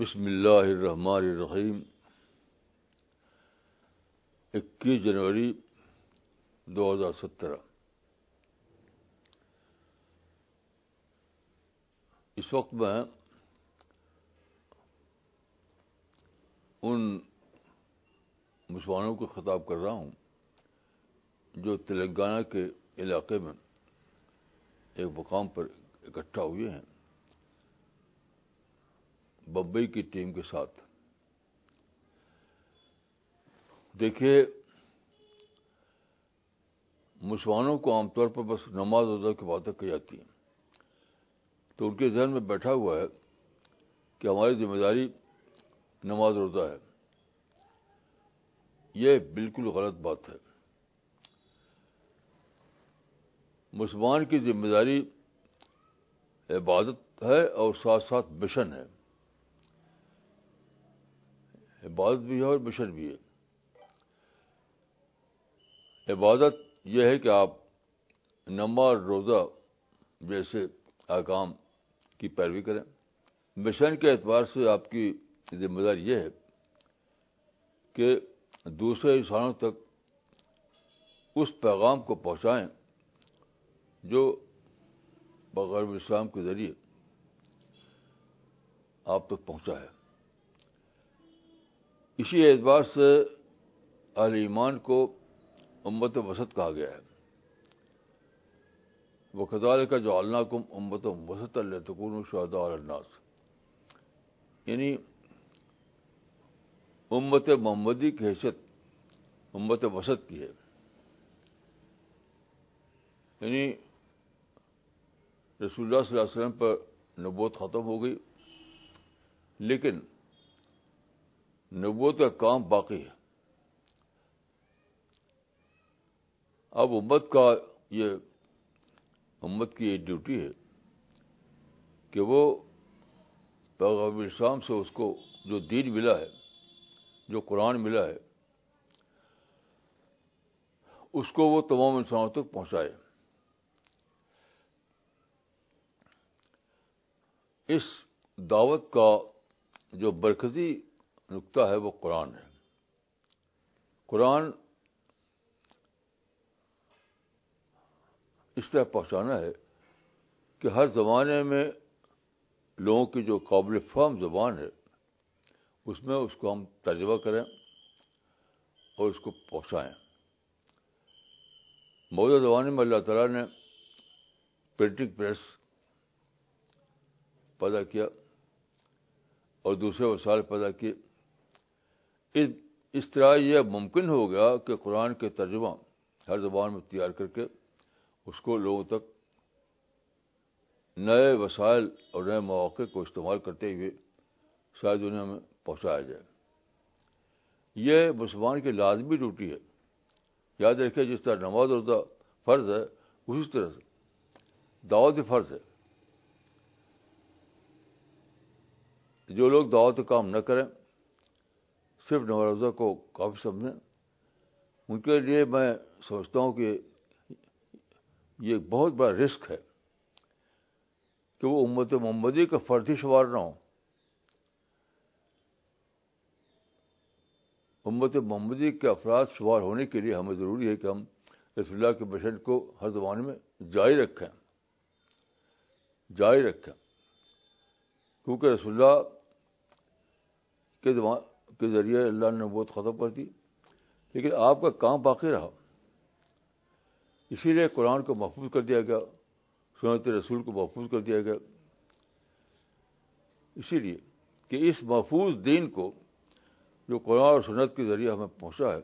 بسم اللہ الرحمن الرحیم، اکیس جنوری دو ہزار سترہ۔ اس وقت میں ان مسلمانوں کو خطاب کر رہا ہوں جو تلنگانہ کے علاقے میں ایک مقام پر اکٹھا ہوئے ہیں۔ بمبئی کی ٹیم کے ساتھ۔ دیکھیے، مسلمانوں کو عام طور پر بس نماز روزہ کی باتیں کی جاتی ہیں۔ تو ان کے ذہن میں بیٹھا ہوا ہے کہ ہماری ذمہ داری نماز روزہ ہے۔ یہ بالکل غلط بات ہے۔ مسلمان کی ذمہ داری عبادت ہے اور ساتھ ساتھ مشن ہے۔ عبادت بھی ہے اور مشن بھی ہے۔ عبادت یہ ہے کہ آپ نماز روزہ جیسے احکام کی پیروی کریں۔ مشن کے اعتبار سے آپ کی ذمہ داری یہ ہے کہ دوسرے انسانوں تک اس پیغام کو پہنچائیں جو بغیر اسلام کے ذریعے آپ تک پہنچا ہے۔ اسی اعتبار سے اہل ایمان کو امت وسط کہا گیا ہے۔ وہ خطال کا جو اللہ کم امت وسط اللہ تکون شہدا الناس۔ یعنی امت محمدی کی حیثیت، امت وسط کی ہے۔ یعنی رسول اللہ صلی اللہ علیہ وسلم پر نبوت ختم ہو گئی، لیکن نبوت کا کام باقی ہے۔ اب امت کا یہ امت کی یہ ڈیوٹی ہے کہ وہ پیغام اسلام سے اس کو جو دین ملا ہے، جو قرآن ملا ہے، اس کو وہ تمام انسانوں تک پہنچائے۔ اس دعوت کا جو برکزی نقطہ ہے وہ قرآن ہے۔ قرآن اس طرح پہنچانا ہے کہ ہر زمانے میں لوگوں کی جو قابل فہم زبان ہے، اس میں اس کو ہم ترجمہ کریں اور اس کو پہنچائیں۔ موجودہ زمانے میں اللہ تعالیٰ نے پرنٹنگ پریس پیدا کیا اور دوسرے وسائل پیدا کیے۔ اس طرح یہ ممکن ہو گیا کہ قرآن کے ترجمہ ہر زبان میں تیار کر کے اس کو لوگوں تک نئے وسائل اور نئے مواقع کو استعمال کرتے ہوئے ساری دنیا میں پہنچایا جائے۔ یہ مسلمان کی لازمی ڈیوٹی ہے۔ یاد رکھے جس طرح نماز روزہ فرض ہے، اسی طرح سے دعوت بھی فرض ہے۔ جو لوگ دعوت کا کام نہ کریں صرف نوازہ کو کافی سمجھیں۔ ان کے لیے میں سمجھتا ہوں کہ یہ بہت بڑا رسک ہے کہ وہ امت محمدی کا فرضی شمار نہ ہو امت محمدی کے افراد شمار ہونے کے لیے ہمیں ضروری ہے کہ ہم رسول اللہ کے مشن کو ہر زمانے میں جاری رکھیں۔ جاری رکھیں۔ کیونکہ رسول اللہ کے کے ذریعے اللہ نے بہت ختم کر دی، لیکن آپ کا کام باقی رہا۔ اسی لیے قرآن کو محفوظ کر دیا گیا، سنت رسول کو محفوظ کر دیا گیا۔ اسی لیے کہ اس محفوظ دین کو جو قرآن اور سنت کے ذریعے ہمیں پہنچا ہے،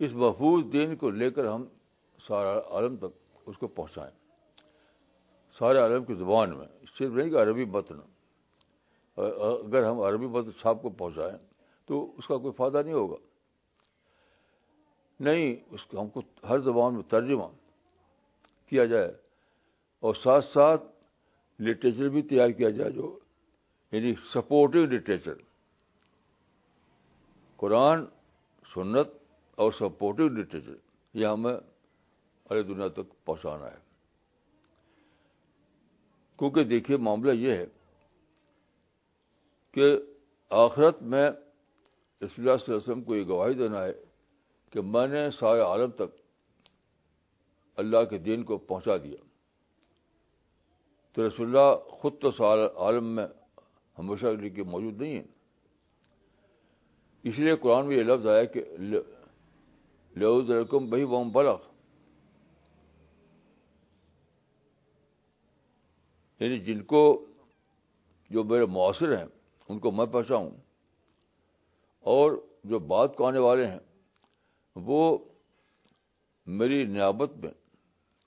اس محفوظ دین کو لے کر ہم سارا عالم تک اس کو پہنچائیں۔ سارے عالم کی زبان میں، صرف نہیں کہ عربی متن، اگر ہم عربی متن چھاپ کو پہنچائیں تو اس کا کوئی فائدہ نہیں ہوگا۔ نہیں، اس کو ہم کو ہر زبان میں ترجمہ کیا جائے اور ساتھ ساتھ لٹریچر بھی تیار کیا جائے جو یعنی سپورٹو لٹریچر قرآن، سنت اور سپورٹو لٹریچر یہ ہمیں ارے دنیا تک پہنچانا ہے۔ کیونکہ دیکھیے معاملہ یہ ہے کہ آخرت میں رسول اللہ صلی اللہ علیہ وسلم کو یہ گواہی دینا ہے کہ میں نے سارے عالم تک اللہ کے دین کو پہنچا دیا۔ تو رسول اللہ خود تو سارے عالم میں ہمیشہ کے لیے موجود نہیں ہے اس لیے قرآن میں یہ لفظ آیا کہ لہود رقم بہی وم بلغ۔ یعنی جن کو جو میرے معاصر ہیں، ان کو میں پہنچاؤں۔ اور جو بات کو آنے والے ہیں، وہ میری نیابت میں،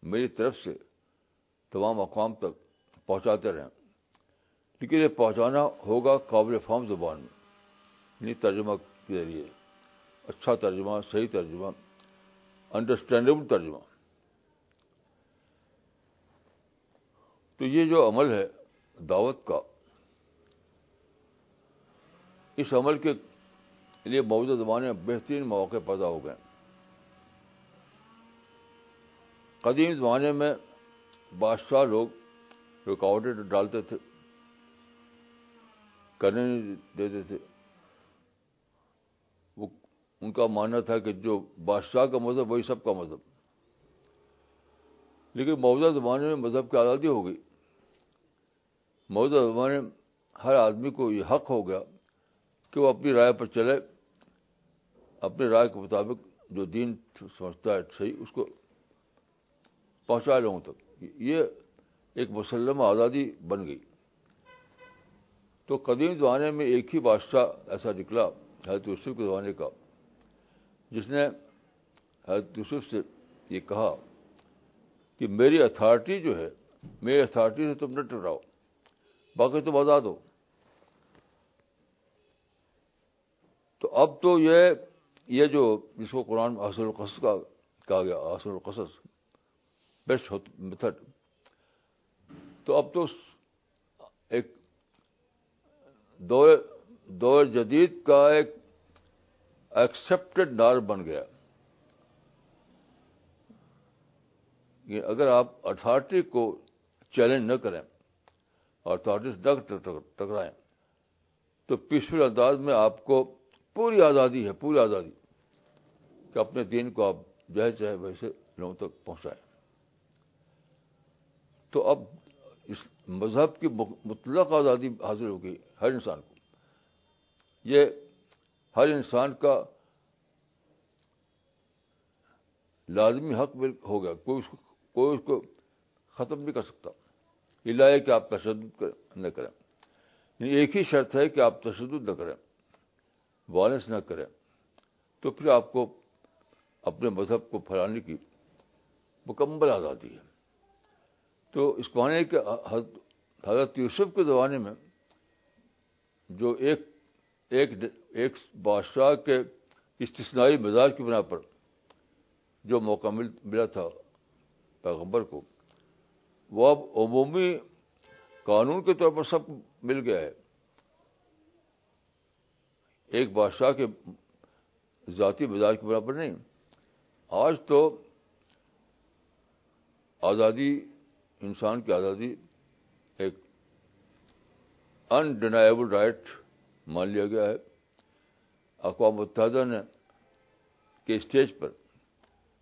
میری طرف سے تمام اقوام تک پہنچاتے رہیں۔ لیکن یہ پہنچانا ہوگا قابل فام زبان میں یعنی ترجمہ کے ذریعے اچھا ترجمہ، صحیح ترجمہ انڈرسٹینڈیبل ترجمہ۔ تو یہ جو عمل ہے دعوت کا، اس عمل کے لیے موجودہ زمانے میں بہترین مواقع پیدا ہو گئے قدیم زمانے میں بادشاہ لوگ رکاوٹیں ڈالتے تھے، کرنے نہیں دیتے تھے۔ وہ ان کا ماننا تھا کہ جو بادشاہ کا مذہب، وہی سب کا مذہب۔ لیکن موجودہ زمانے میں مذہب کی آزادی ہو گئی۔ موجودہ زمانے میں ہر آدمی کو یہ حق ہو گیا کہ وہ اپنی رائے پر چلے۔ اپنی رائے کے مطابق جو دین سمجھتا ہے صحیح، اس کو پہنچا لوگوں تک۔ یہ ایک مسلم آزادی بن گئی۔ تو قدیم زمانے میں ایک ہی بادشاہ ایسا نکلا، حضرت یوسف کے زمانے کا، جس نے حضرت یوسف سے یہ کہا کہ میری اتھارٹی جو ہے، میری اتھارٹی سے تم نہ ٹکراؤ، باقی تم آزاد ہو۔ تو اب تو یہ یہ جو جس کو قرآن حاصل القصص کا کہا گیا حاصل القصص، بیسٹ میتھڈ تو اب تو ایک دور دور جدید کا ایک ایکسپٹڈ نار بن گیا۔ کہ اگر آپ اتھارٹی کو چیلنج نہ کریں اور اتھارٹی سے ٹکرائیں، تو پیسفل انداز میں آپ کو پوری آزادی ہے، پوری آزادی۔ کہ اپنے دین کو آپ جیسے چاہے ویسے لوگوں تک پہنچائیں۔ تو اب اس مذہب کی مطلق آزادی حاصل ہو گئی ہر انسان کو۔ یہ ہر انسان کا لازمی حق ہو گیا۔ کوئی اس کو، کوئی اس کو ختم نہیں کر سکتا۔ ہے کہ آپ تشدد نہ کریں۔ یعنی ایک ہی شرط ہے کہ آپ تشدد نہ کریں۔ وائلنس نہ کریں۔ تو پھر آپ کو اپنے مذہب کو پھیلانے کی مکمل آزادی ہے۔ تو اس کو آنے کے حضرت یوسف کے زمانے میں جو ایک ایک ایک بادشاہ کے استثنائی مزاج کی بنا پر جو موقع ملا تھا پیغمبر کو، وہ اب عمومی قانون کے طور پر سب مل گیا ہے۔ ایک بادشاہ کے ذاتی مزاج کے برابر نہیں۔ آج تو آزادی، انسان کی آزادی ایک انڈینائبل رائٹ مان لیا گیا ہے۔ اقوام متحدہ نے کے اسٹیج پر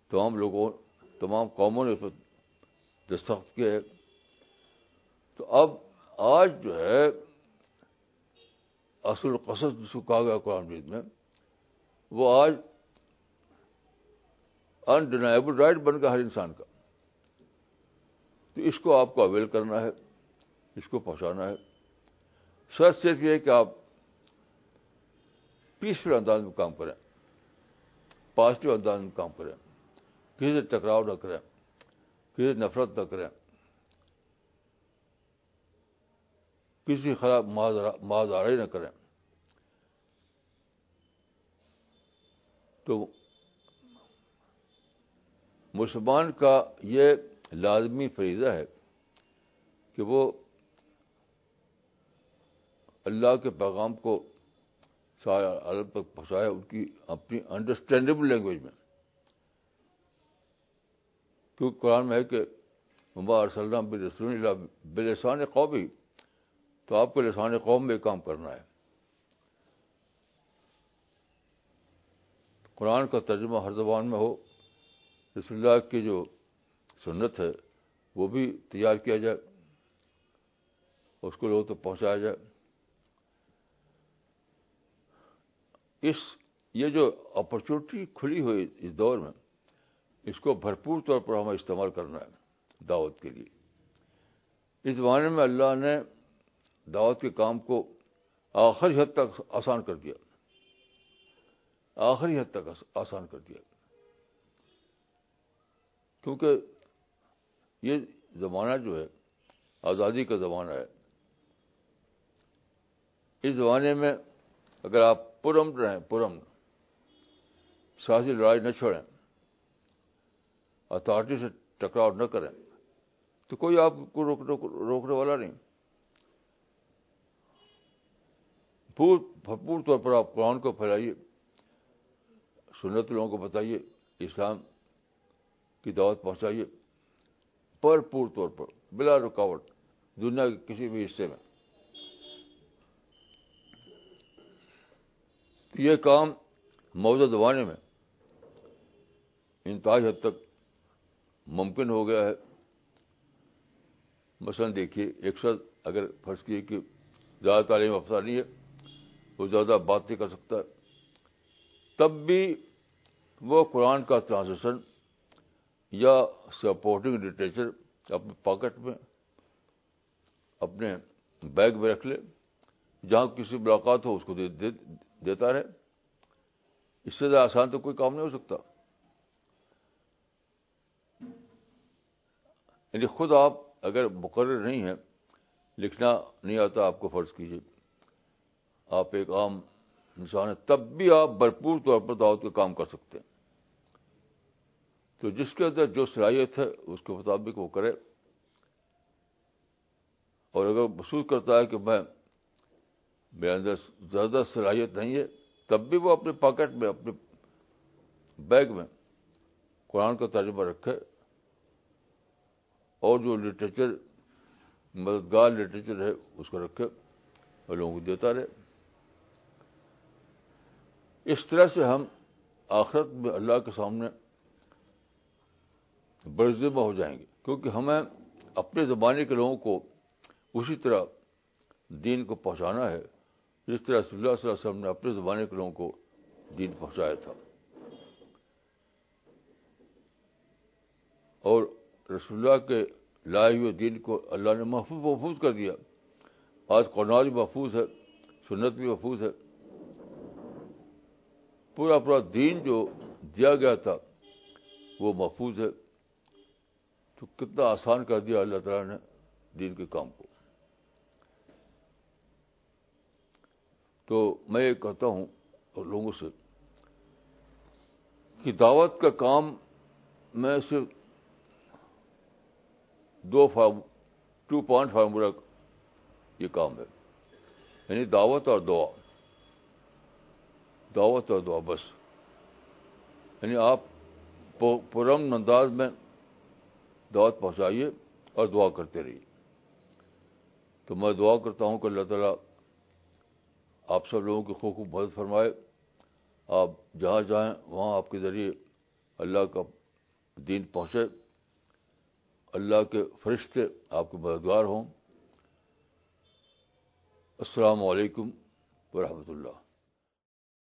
تمام لوگوں، تمام قوموں نے اس پر دستخط کیا ہے۔ تو اب آج جو ہے اصل قصص جس کو کہا گیا قرآن مجید میں، وہ آج انڈینائبل رائٹ بن گیا ہر انسان کا۔ تو اس کو آپ کو اویل کرنا ہے، اس کو پہنچانا ہے۔ سر صرف یہ ہے کہ آپ پیسفل انداز میں کام کریں پازیٹو انداز میں کام کریں۔ کسی سے ٹکراؤ نہ کریں، کسی سے نفرت نہ کریں۔ کسی خراب ماض نہ کریں۔ تو مسلمان کا یہ لازمی فریضہ ہے کہ وہ اللہ کے پیغام کو سارے عالم تک پہنچائے، ان کی اپنی انڈرسٹینڈیبل لینگویج میں۔ کیونکہ قرآن میں ہے کہ مبار صلی اللہ بلسان قومی تو آپ کو لسان قوم میں کام کرنا ہے۔ قرآن کا ترجمہ ہر زبان میں ہو۔ رسول اللہ کی جو سنت ہے، وہ بھی تیار کیا جائے۔ اس کو لوگوں تک پہنچایا جائے۔ اس، یہ جو اپرچونیٹی کھلی ہوئی اس دور میں، اس کو بھرپور طور پر ہمیں استعمال کرنا ہے دعوت کے لیے۔ اس زمانے میں اللہ نے دعوت کے کام کو آخری حد تک آسان کر دیا۔ آخری حد تک آسان کر دیا۔ کیونکہ یہ زمانہ جو ہے، آزادی کا زمانہ ہے۔ اس زمانے میں اگر آپ پرم رہیں، پرم، سیاسی لڑائی نہ چھوڑیں، اتھارٹی سے ٹکراؤ نہ کریں، تو کوئی آپ کو روکنے والا نہیں۔ بھرپور طور پر آپ قرآن کو پھیلائیے، سنت لوگوں کو بتائیے، اسلام کی دعوت پہنچائیے بھرپور طور پر، بلا رکاوٹ، دنیا کے کسی بھی حصے میں۔ یہ کام موجودہ زمانے میں انتہائی حد تک ممکن ہو گیا ہے۔ مثلا دیکھیے، ایک شخص اگر فرض کیے کہ زیادہ تعلیم افسر نہیں ہے وہ زیادہ بات نہیں کر سکتا۔ تب بھی وہ قرآن کا ٹرانسلیشن یا سپورٹنگ لٹریچر اپنے پاکٹ میں اپنے بیگ میں رکھ لے، جہاں کسی ملاقات ہو اس کو دیتا رہے۔ اس سے زیادہ آسان تو کوئی کام نہیں ہو سکتا۔ یعنی خود آپ اگر مقرر نہیں ہیں، لکھنا نہیں آتا، آپ کو فرض کیجیے۔ آپ ایک عام انسان ہیں، تب بھی آپ بھرپور طور پر دعوت کا کام کر سکتے ہیں۔ تو جس کے اندر جو صلاحیت ہے، اس کے مطابق وہ کرے۔ اور اگر محسوس کرتا ہے کہ میں، میرے اندر زیادہ صلاحیت نہیں ہے، تب بھی وہ اپنے پاکٹ میں، اپنے بیگ میں قرآن کا ترجمہ رکھے۔ اور جو لٹریچر، مددگار لٹریچر ہے، اس کو رکھے اور لوگوں کو دیتا رہے۔ اس طرح سے ہم آخرت میں اللہ کے سامنے برزمہ ہو جائیں گے، کیونکہ ہمیں اپنے زمانے کے لوگوں کو اسی طرح دین کو پہنچانا ہے، جس طرح صلی اللہ صلی اللہ علیہ وسلم نے اپنے زمانے کے لوگوں کو دین پہنچایا تھا۔ اور رسول اللہ کے لائے ہوئے دین کو اللہ نے محفوظ محفوظ کر دیا۔ آج قرآن بھی محفوظ ہے، سنت بھی محفوظ ہے۔ پورا پورا دین جو دیا گیا تھا، وہ محفوظ ہے۔ تو کتنا آسان کر دیا اللہ تعالیٰ نے دین کے کام کو۔ تو میں یہ کہتا ہوں لوگوں سے کہ دعوت کا کام میں صرف دو فارم ٹو پوائنٹ فارمولا یہ کام ہے یعنی دعوت اور دعا۔ دعوت اور دعا، بس۔ یعنی آپ پرم انداز میں دعوت پہنچائیے اور دعا کرتے رہیے۔ تو میں دعا کرتا ہوں کہ اللہ تعالیٰ آپ سب لوگوں کی خوب خوب مدد فرمائے۔ آپ جہاں جائیں، وہاں آپ کے ذریعے اللہ کا دین پہنچے۔ اللہ کے فرشتے آپ کے مددگار ہوں۔ السلام علیکم ورحمۃ اللہ۔